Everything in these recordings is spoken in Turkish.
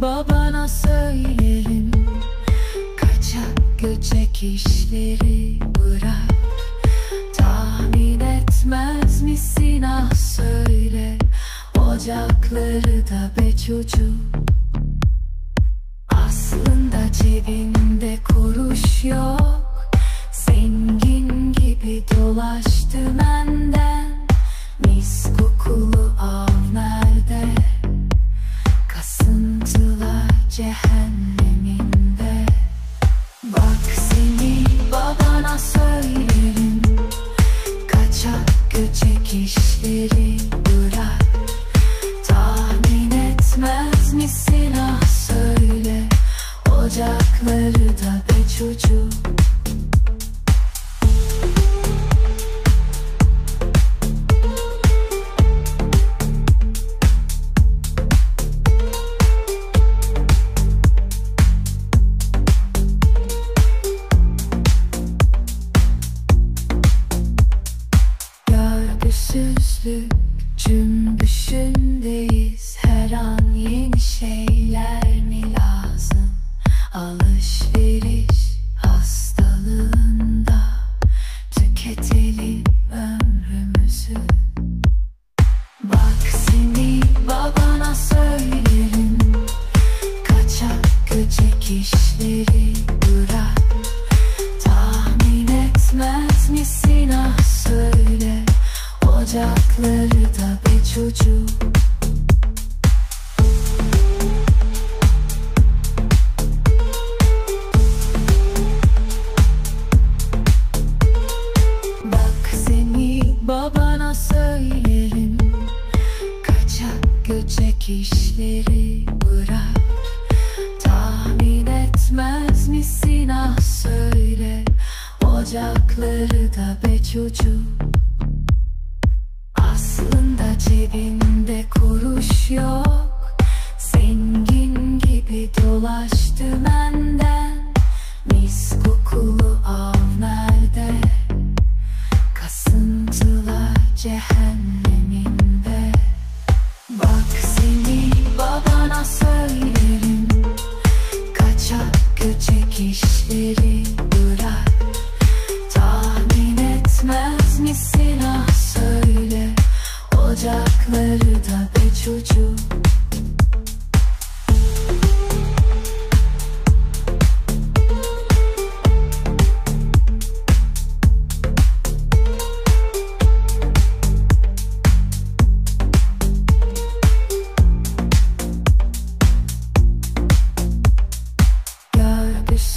Babana söylerim. Kaçak göçek işleri bırak. Tahmin etmez misin? Ah söyle. Ocakları da be çocuk Aslında cebinde kuruş yok. Zengin gibi dolaştım Kaçak göçek işleri bırak. Tahmin etmez misin? Ah söyle. Ocakları da be çocuk Kaçak göçek işleri bırak. Tahmin etmez misin? Ah söyle. Ocakları da be çocuk işleri bırak. Tahmin etmez misin? Ah söyle. Ocakları da be çocuk Aslında cebinde kuruş yok babana söylerim. Kaçak göçek işleri bırak. Tahmin etmez misin? Ah söyle. Ocakları da be çocuk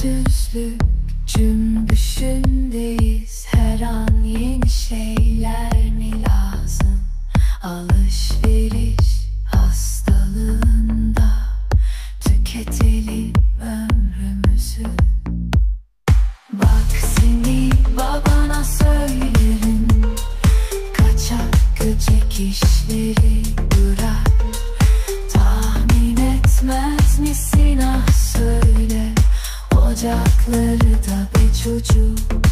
Görgüsüzlük cümbüşündeyiz Her an yeni şeyler mi lazım? Alışveriş hastalığında Tüketelim ömrümüzü. Bak seni babana söylerim. Kaçak göçek misin ah söyle Ocakları da be çocuk